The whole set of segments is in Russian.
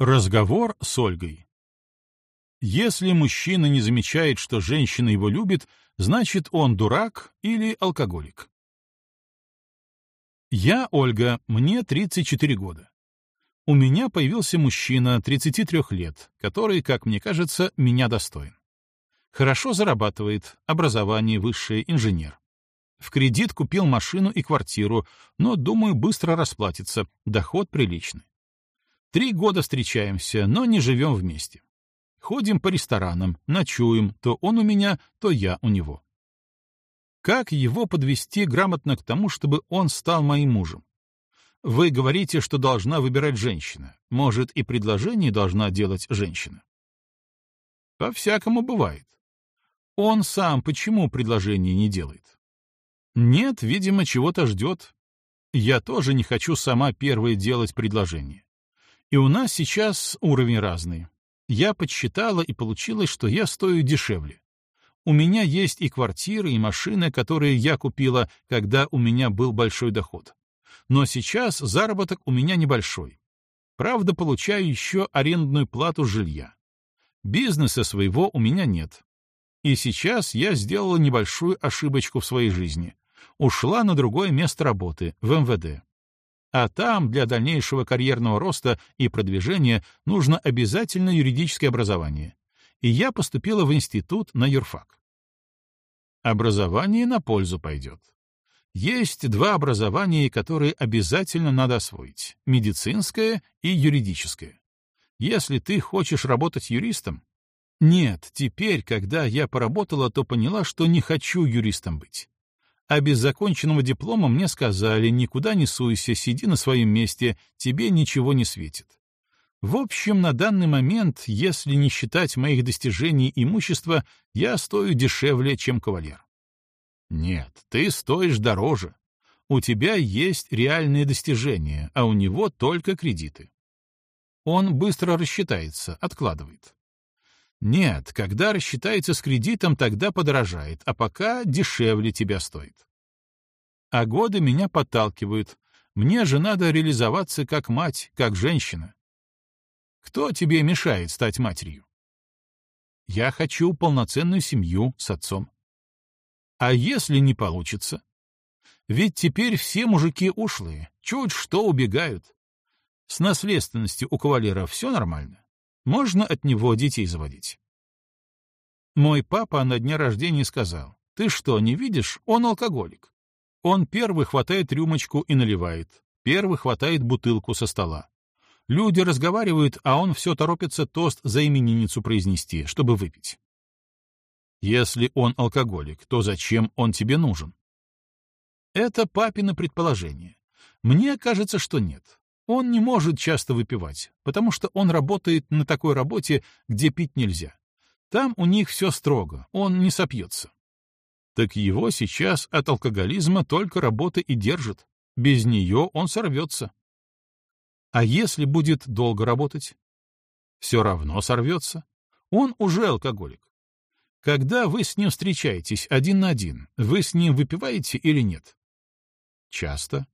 Разговор с Ольгой. Если мужчина не замечает, что женщина его любит, значит, он дурак или алкоголик. Я Ольга, мне 34 года. У меня появился мужчина 33 лет, который, как мне кажется, меня достоин. Хорошо зарабатывает, образование высшее, инженер. В кредит купил машину и квартиру, но, думаю, быстро расплатится, доход приличный. Три года встречаемся, но не живем вместе. Ходим по ресторанам, ночуем, то он у меня, то я у него. Как его подвести грамотно к тому, чтобы он стал моим мужем? Вы говорите, что должна выбирать женщина. Может, и предложение должна делать женщина? По-всякому бывает. Он сам почему предложение не делает? Нет, видимо, чего-то ждет. Я тоже не хочу сама первой делать предложение. И у нас сейчас уровень разный. Я подсчитала, и получилось, что я стою дешевле. У меня есть и квартиры, и машины, которые я купила, когда у меня был большой доход. Но сейчас заработок у меня небольшой. Правда, получаю еще арендную плату жилья. Бизнеса своего у меня нет. И сейчас я сделала небольшую ошибочку в своей жизни. Ушла на другое место работы, в МВД. А там для дальнейшего карьерного роста и продвижения нужно обязательно юридическое образование. И я поступила в институт на юрфак. Образование на пользу пойдет. Есть два образования, которые обязательно надо освоить — медицинское и юридическое. Если ты хочешь работать юристом... Нет, теперь, когда я поработала, то поняла, что не хочу юристом быть а без законченного диплома мне сказали «никуда не суйся, сиди на своем месте, тебе ничего не светит». В общем, на данный момент, если не считать моих достижений имущества, я стою дешевле, чем кавалер. Нет, ты стоишь дороже. У тебя есть реальные достижения, а у него только кредиты. Он быстро рассчитается, откладывает. Нет, когда рассчитается с кредитом, тогда подорожает, а пока дешевле тебя стоит. А годы меня подталкивают. Мне же надо реализоваться как мать, как женщина. Кто тебе мешает стать матерью? Я хочу полноценную семью с отцом. А если не получится? Ведь теперь все мужики ушлые, чуть что убегают. С наследственностью у кавалера все нормально. Можно от него детей заводить. Мой папа на дне рождения сказал, «Ты что, не видишь? Он алкоголик. Он первый хватает рюмочку и наливает, первый хватает бутылку со стола. Люди разговаривают, а он все торопится тост за именинницу произнести, чтобы выпить. Если он алкоголик, то зачем он тебе нужен? Это папино предположение. Мне кажется, что нет. Он не может часто выпивать, потому что он работает на такой работе, где пить нельзя. Там у них все строго, он не сопьется. Так его сейчас от алкоголизма только работа и держит. Без нее он сорвется. А если будет долго работать? Все равно сорвется. Он уже алкоголик. Когда вы с ним встречаетесь один на один, вы с ним выпиваете или нет? Часто.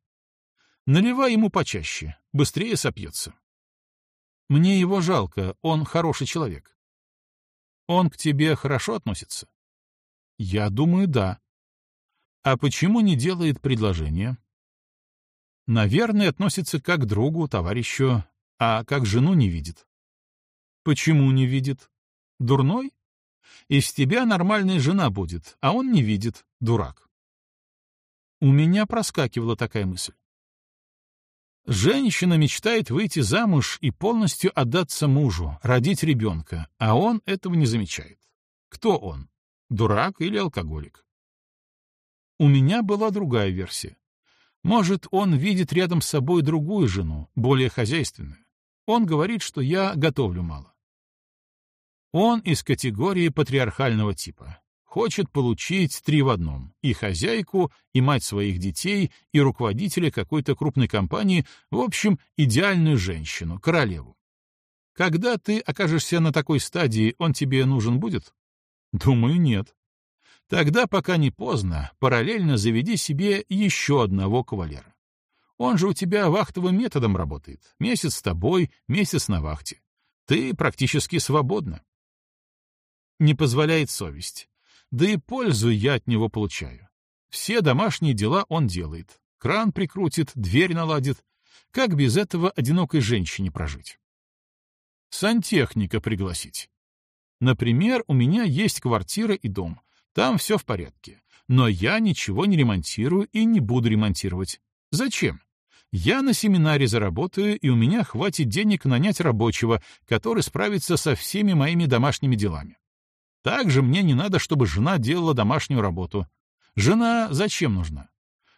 Наливай ему почаще, быстрее сопьется. Мне его жалко, он хороший человек. Он к тебе хорошо относится? Я думаю, да. А почему не делает предложение? Наверное, относится как к другу, товарищу, а как жену не видит. Почему не видит? Дурной? Из тебя нормальная жена будет, а он не видит, дурак. У меня проскакивала такая мысль. Женщина мечтает выйти замуж и полностью отдаться мужу, родить ребенка, а он этого не замечает. Кто он? Дурак или алкоголик? У меня была другая версия. Может, он видит рядом с собой другую жену, более хозяйственную. Он говорит, что я готовлю мало. Он из категории патриархального типа хочет получить три в одном — и хозяйку, и мать своих детей, и руководителя какой-то крупной компании, в общем, идеальную женщину, королеву. Когда ты окажешься на такой стадии, он тебе нужен будет? Думаю, нет. Тогда, пока не поздно, параллельно заведи себе еще одного кавалера. Он же у тебя вахтовым методом работает. Месяц с тобой, месяц на вахте. Ты практически свободна. Не позволяет совесть. Да и пользу я от него получаю. Все домашние дела он делает. Кран прикрутит, дверь наладит. Как без этого одинокой женщине прожить? Сантехника пригласить. Например, у меня есть квартира и дом. Там все в порядке. Но я ничего не ремонтирую и не буду ремонтировать. Зачем? Я на семинаре заработаю, и у меня хватит денег нанять рабочего, который справится со всеми моими домашними делами. Также мне не надо, чтобы жена делала домашнюю работу. Жена зачем нужна?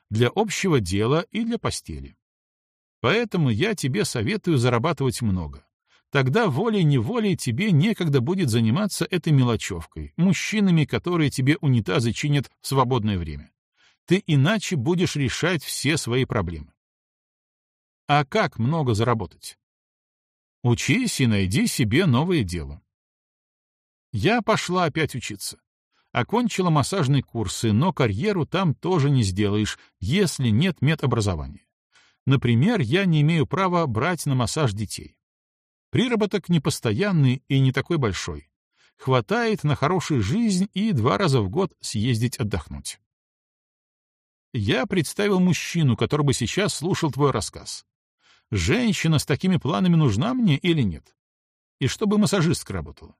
Для общего дела и для постели. Поэтому я тебе советую зарабатывать много. Тогда волей-неволей тебе некогда будет заниматься этой мелочевкой, мужчинами, которые тебе унитазы чинят в свободное время. Ты иначе будешь решать все свои проблемы. А как много заработать? Учись и найди себе новое дело. Я пошла опять учиться. Окончила массажные курсы, но карьеру там тоже не сделаешь, если нет медобразования. Например, я не имею права брать на массаж детей. Приработок непостоянный и не такой большой. Хватает на хорошую жизнь и два раза в год съездить отдохнуть. Я представил мужчину, который бы сейчас слушал твой рассказ. Женщина с такими планами нужна мне или нет? И чтобы массажистка работала.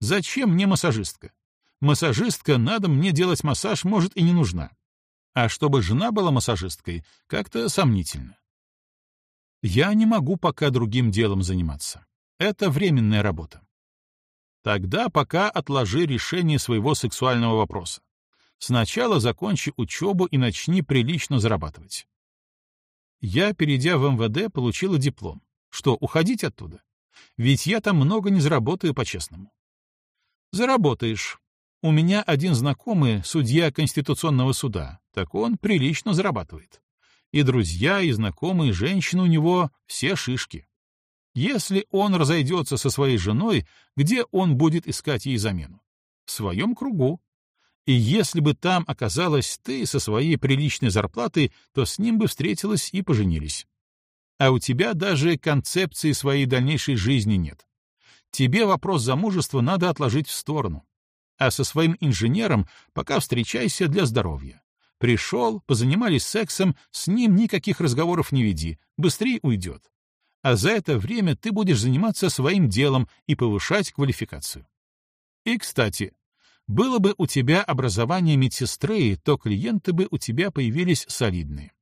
Зачем мне массажистка? Массажистка, надо мне делать массаж, может, и не нужна. А чтобы жена была массажисткой, как-то сомнительно. Я не могу пока другим делом заниматься. Это временная работа. Тогда пока отложи решение своего сексуального вопроса. Сначала закончи учебу и начни прилично зарабатывать. Я, перейдя в МВД, получила диплом. Что, уходить оттуда? Ведь я там много не заработаю по-честному. Заработаешь. У меня один знакомый, судья Конституционного суда, так он прилично зарабатывает. И друзья, и знакомые женщины у него все шишки. Если он разойдется со своей женой, где он будет искать ей замену? В своем кругу. И если бы там оказалась ты со своей приличной зарплатой, то с ним бы встретилась и поженились. А у тебя даже концепции своей дальнейшей жизни нет. Тебе вопрос замужества надо отложить в сторону. А со своим инженером пока встречайся для здоровья. Пришел, позанимались сексом, с ним никаких разговоров не веди, быстрее уйдет. А за это время ты будешь заниматься своим делом и повышать квалификацию. И, кстати, было бы у тебя образование медсестры, то клиенты бы у тебя появились солидные.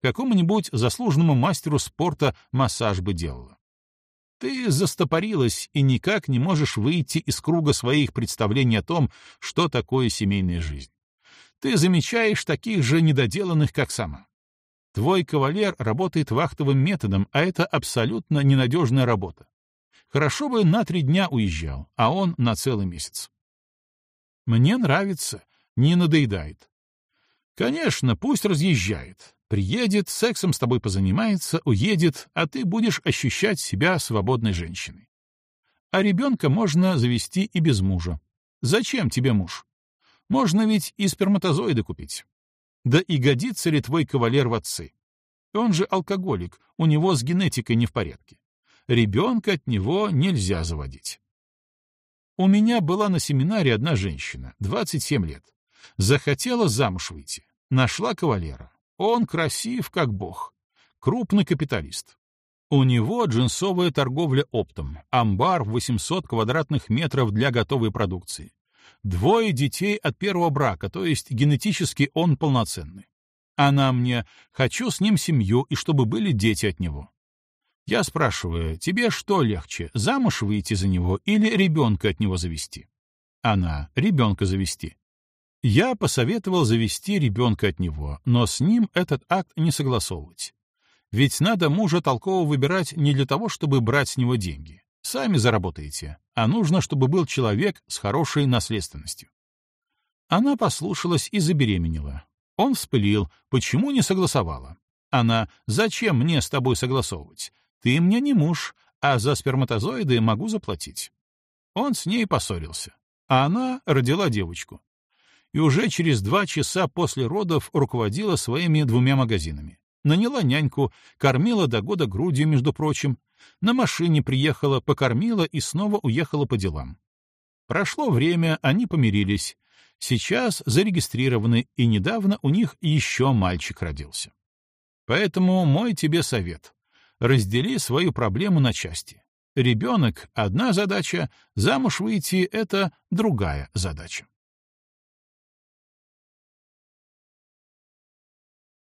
Какому-нибудь заслуженному мастеру спорта массаж бы делала. Ты застопорилась и никак не можешь выйти из круга своих представлений о том, что такое семейная жизнь. Ты замечаешь таких же недоделанных, как сама. Твой кавалер работает вахтовым методом, а это абсолютно ненадежная работа. Хорошо бы на три дня уезжал, а он на целый месяц. Мне нравится, не надоедает. Конечно, пусть разъезжает. Приедет, сексом с тобой позанимается, уедет, а ты будешь ощущать себя свободной женщиной. А ребенка можно завести и без мужа. Зачем тебе муж? Можно ведь и сперматозоиды купить. Да и годится ли твой кавалер в отцы? Он же алкоголик, у него с генетикой не в порядке. Ребенка от него нельзя заводить. У меня была на семинаре одна женщина, 27 лет. Захотела замуж выйти. Нашла кавалера. Он красив, как бог. Крупный капиталист. У него джинсовая торговля оптом, амбар в 800 квадратных метров для готовой продукции. Двое детей от первого брака, то есть генетически он полноценный. Она мне «хочу с ним семью и чтобы были дети от него». Я спрашиваю, тебе что легче, замуж выйти за него или ребенка от него завести? Она, ребенка завести. Я посоветовал завести ребенка от него, но с ним этот акт не согласовывать. Ведь надо мужа толково выбирать не для того, чтобы брать с него деньги. Сами заработаете, а нужно, чтобы был человек с хорошей наследственностью. Она послушалась и забеременела. Он вспылил, почему не согласовала. Она, зачем мне с тобой согласовывать? Ты мне не муж, а за сперматозоиды могу заплатить. Он с ней поссорился, а она родила девочку. И уже через два часа после родов руководила своими двумя магазинами. Наняла няньку, кормила до года грудью, между прочим. На машине приехала, покормила и снова уехала по делам. Прошло время, они помирились. Сейчас зарегистрированы, и недавно у них еще мальчик родился. Поэтому мой тебе совет. Раздели свою проблему на части. Ребенок — одна задача, замуж выйти — это другая задача.